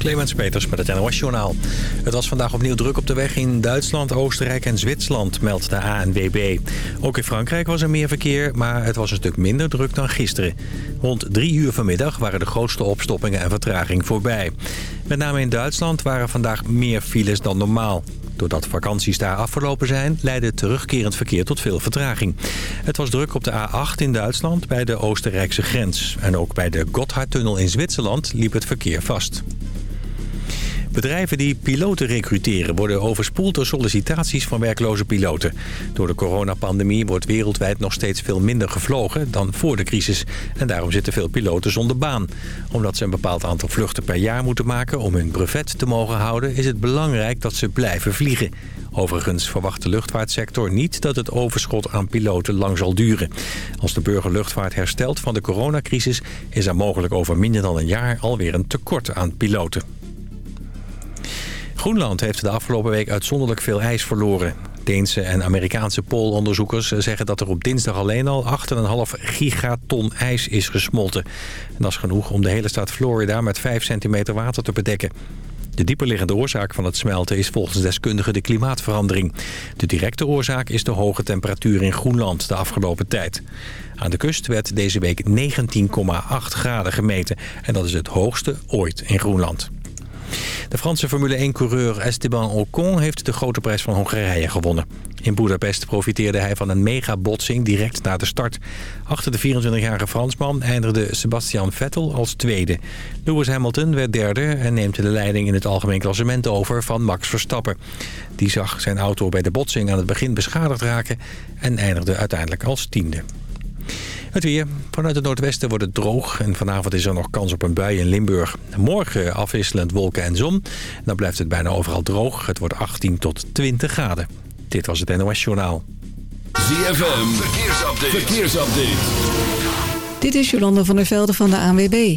Clemens Peters met het NOS Journaal. Het was vandaag opnieuw druk op de weg in Duitsland, Oostenrijk en Zwitserland, meldt de ANWB. Ook in Frankrijk was er meer verkeer, maar het was een stuk minder druk dan gisteren. Rond drie uur vanmiddag waren de grootste opstoppingen en vertraging voorbij. Met name in Duitsland waren vandaag meer files dan normaal. Doordat vakanties daar afgelopen zijn, leidde terugkerend verkeer tot veel vertraging. Het was druk op de A8 in Duitsland bij de Oostenrijkse grens. En ook bij de Gotthardtunnel in Zwitserland liep het verkeer vast. Bedrijven die piloten recruteren worden overspoeld door sollicitaties van werkloze piloten. Door de coronapandemie wordt wereldwijd nog steeds veel minder gevlogen dan voor de crisis. En daarom zitten veel piloten zonder baan. Omdat ze een bepaald aantal vluchten per jaar moeten maken om hun brevet te mogen houden... is het belangrijk dat ze blijven vliegen. Overigens verwacht de luchtvaartsector niet dat het overschot aan piloten lang zal duren. Als de burgerluchtvaart herstelt van de coronacrisis... is er mogelijk over minder dan een jaar alweer een tekort aan piloten. Groenland heeft de afgelopen week uitzonderlijk veel ijs verloren. Deense en Amerikaanse poolonderzoekers zeggen dat er op dinsdag alleen al 8,5 gigaton ijs is gesmolten. En dat is genoeg om de hele staat Florida met 5 centimeter water te bedekken. De dieperliggende oorzaak van het smelten is volgens deskundigen de klimaatverandering. De directe oorzaak is de hoge temperatuur in Groenland de afgelopen tijd. Aan de kust werd deze week 19,8 graden gemeten. En dat is het hoogste ooit in Groenland. De Franse Formule 1-coureur Esteban Ocon heeft de grote prijs van Hongarije gewonnen. In Budapest profiteerde hij van een megabotsing direct na de start. Achter de 24-jarige Fransman eindigde Sebastian Vettel als tweede. Lewis Hamilton werd derde en neemt de leiding in het algemeen klassement over van Max Verstappen. Die zag zijn auto bij de botsing aan het begin beschadigd raken en eindigde uiteindelijk als tiende. Het weer. Vanuit het noordwesten wordt het droog en vanavond is er nog kans op een bui in Limburg. Morgen afwisselend wolken en zon. Dan blijft het bijna overal droog. Het wordt 18 tot 20 graden. Dit was het NOS Journaal. ZFM. Verkeersupdate. Verkeersupdate. Dit is Jolanda van der Velde van de ANWB.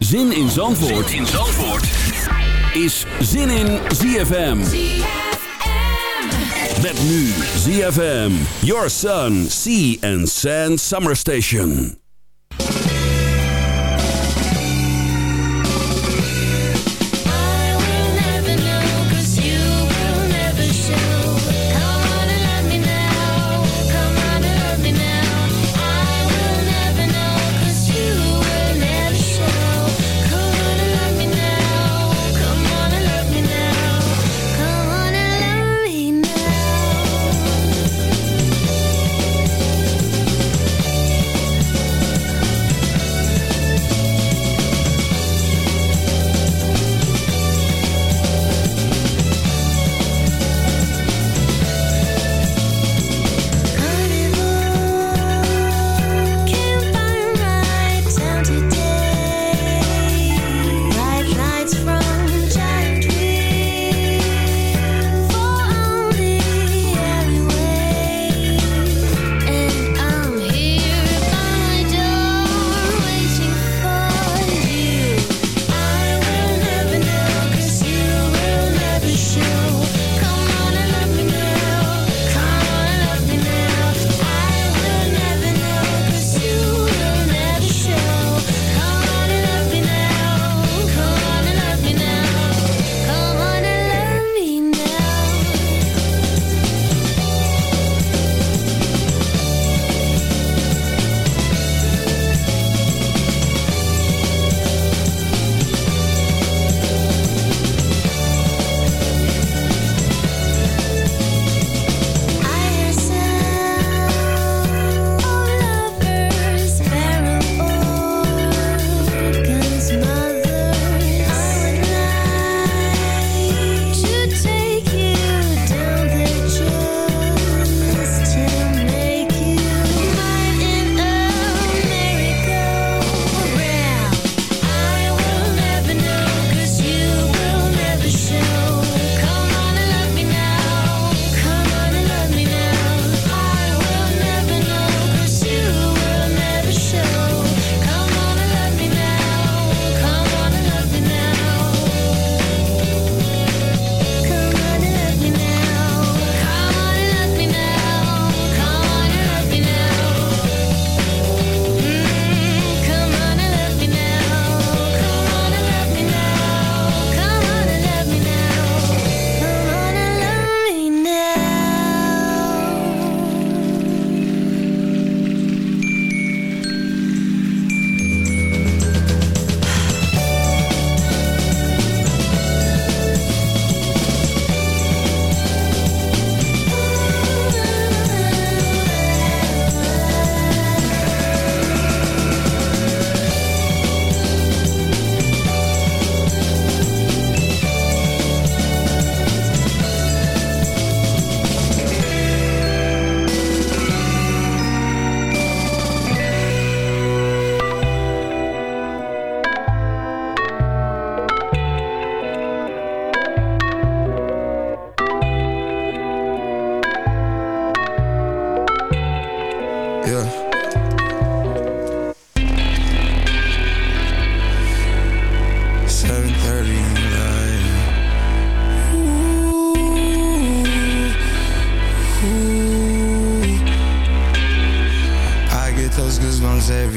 Zin in Zandvoort, in Zandvoort. is Zin in ZFM. Met nu ZFM, Your Sun, Sea and Sand Summer Station.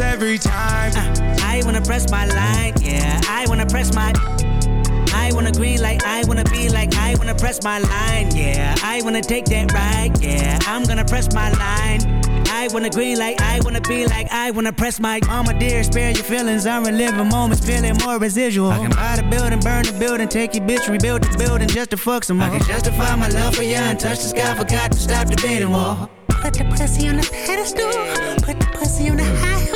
I get those goosebumps every time. Uh, I wanna press my line, yeah. I wanna press my. I wanna green like I wanna be like I wanna press my line, yeah. I wanna take that ride, yeah. I'm gonna press my line. I wanna green like I wanna be like I wanna press my mama dear, spare your feelings. I'm reliving moments, feeling more residual. I can buy the building, burn the building, take your bitch, rebuild the building just to fuck some more. I can justify my love for you and touch the sky, forgot to stop the beating wall. Put the pussy on the pedestal, put the pussy on the high.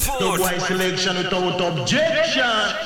forward. forward. The wise selection without objection.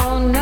all night.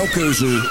Jouw keuze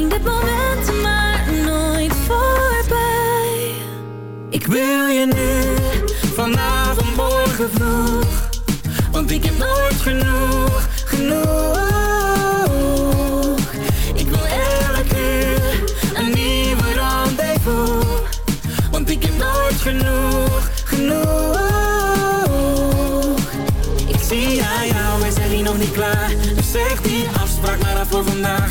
Ging dit moment maar nooit voorbij. Ik wil je nu, vanavond, morgen vroeg. Want ik heb nooit genoeg, genoeg. Ik wil elke uur een nieuwe rendezvous. Want ik heb nooit genoeg, genoeg. Ik zie aan jou, wij zijn hier nog niet klaar. Dus zeg die afspraak maar af voor vandaag.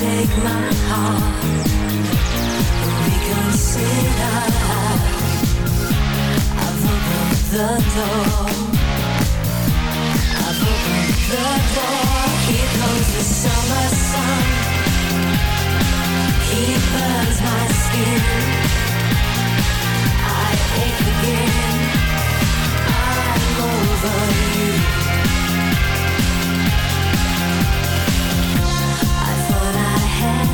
take my heart, reconsider. I've opened the door. I've opened the door. Here comes the summer sun. He burns my skin. I ache again. I'm over you.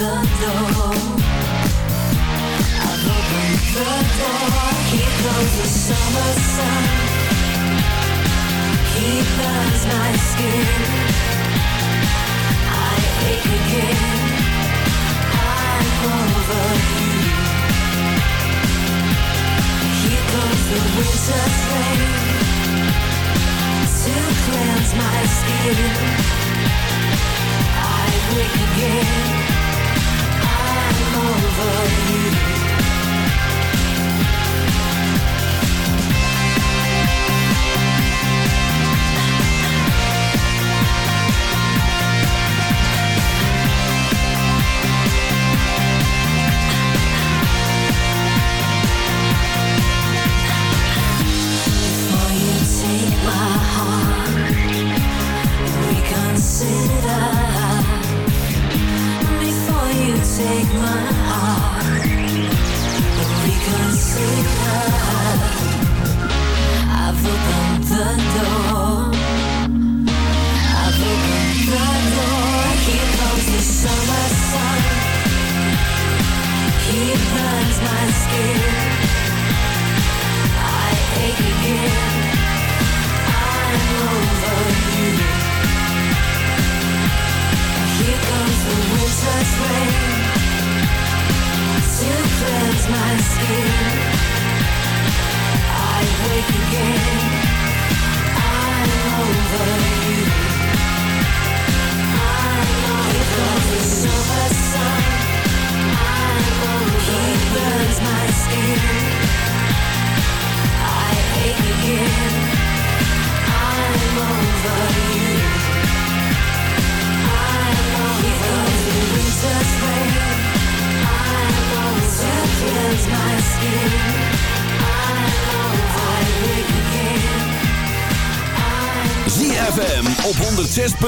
the door. I've opened the door. Here goes the summer sun. He burns my skin. I ache again. I'm over you. Here goes the winter's rain to cleanse my skin. I wake again over you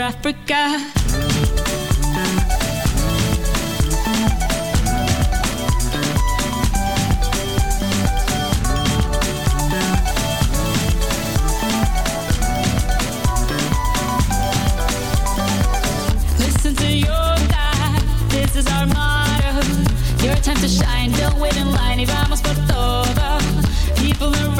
Africa. time to shine. Don't wait in line, vamos por todo. People around.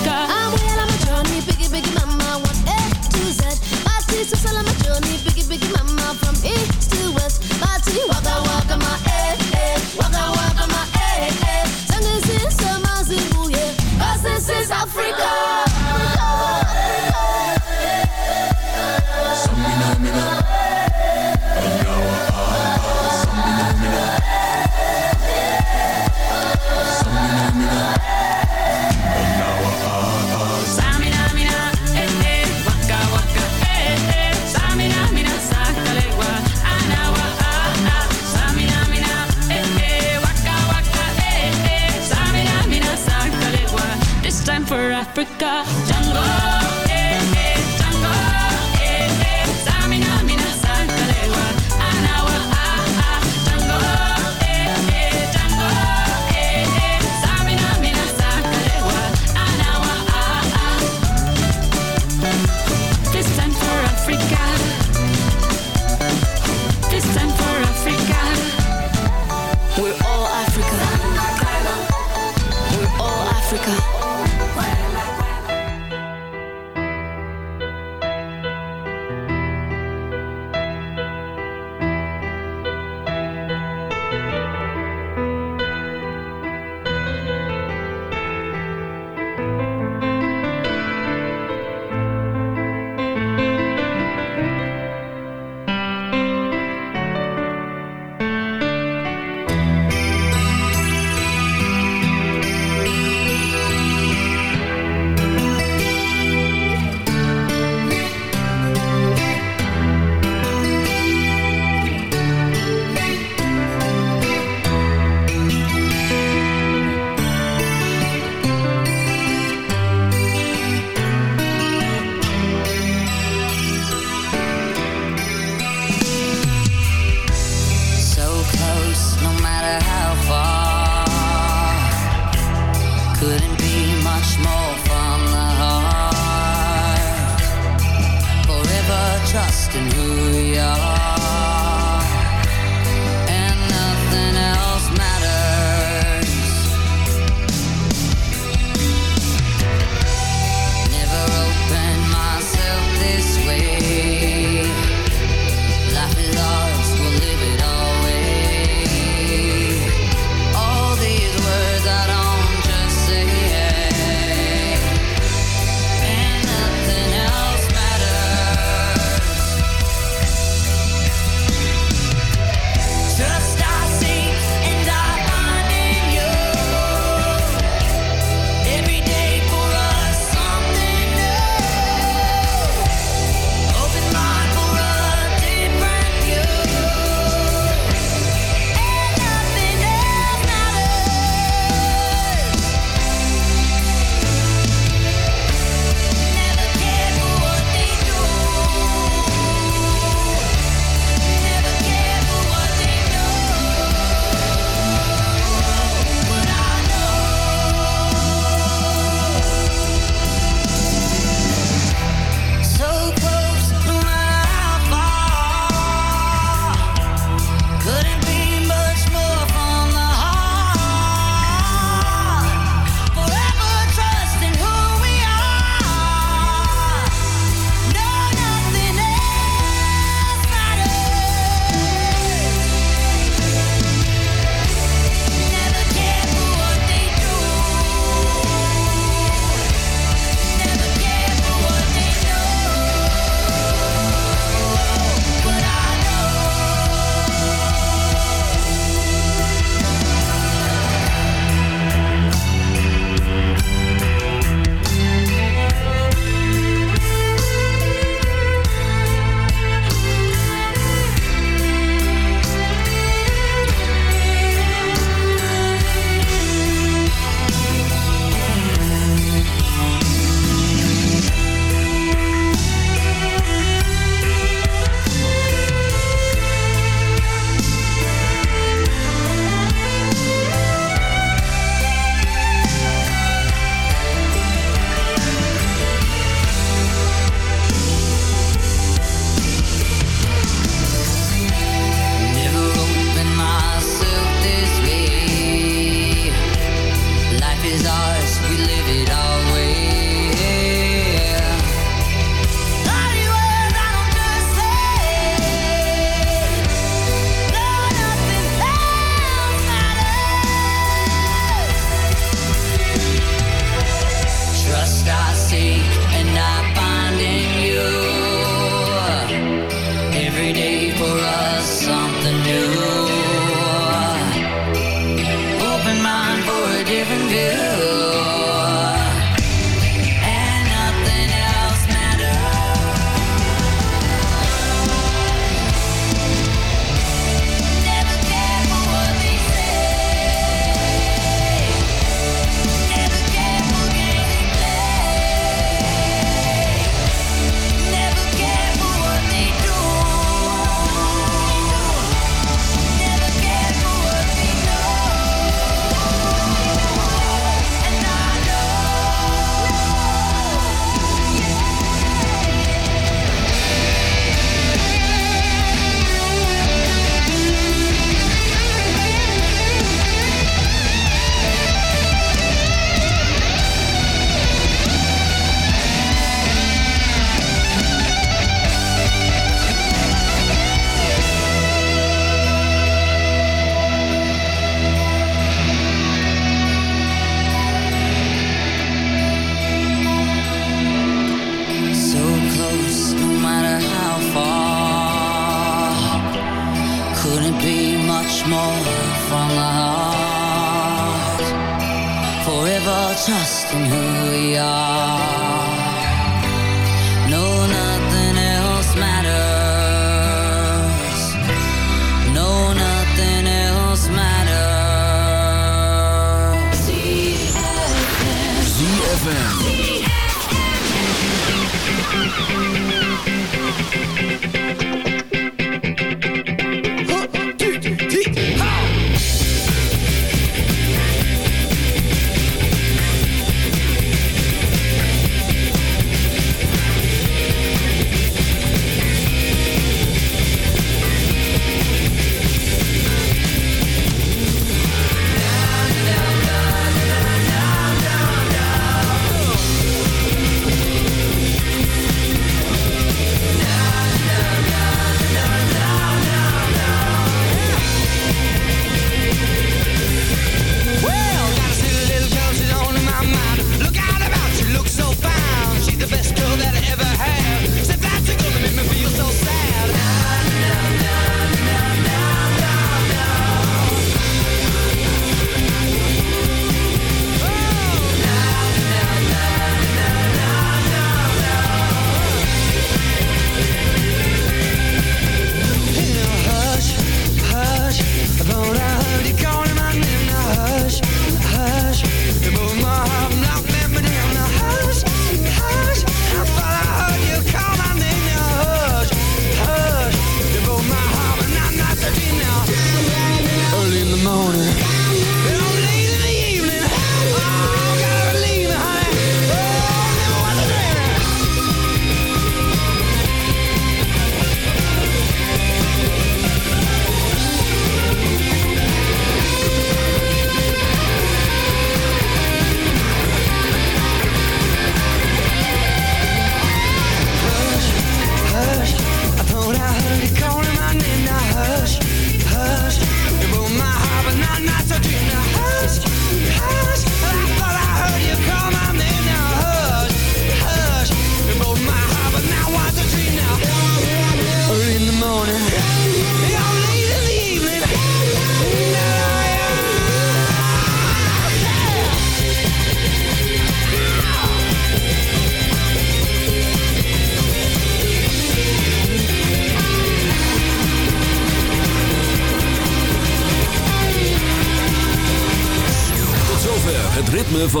это couldn't be much more from the heart. Forever trusting who we are.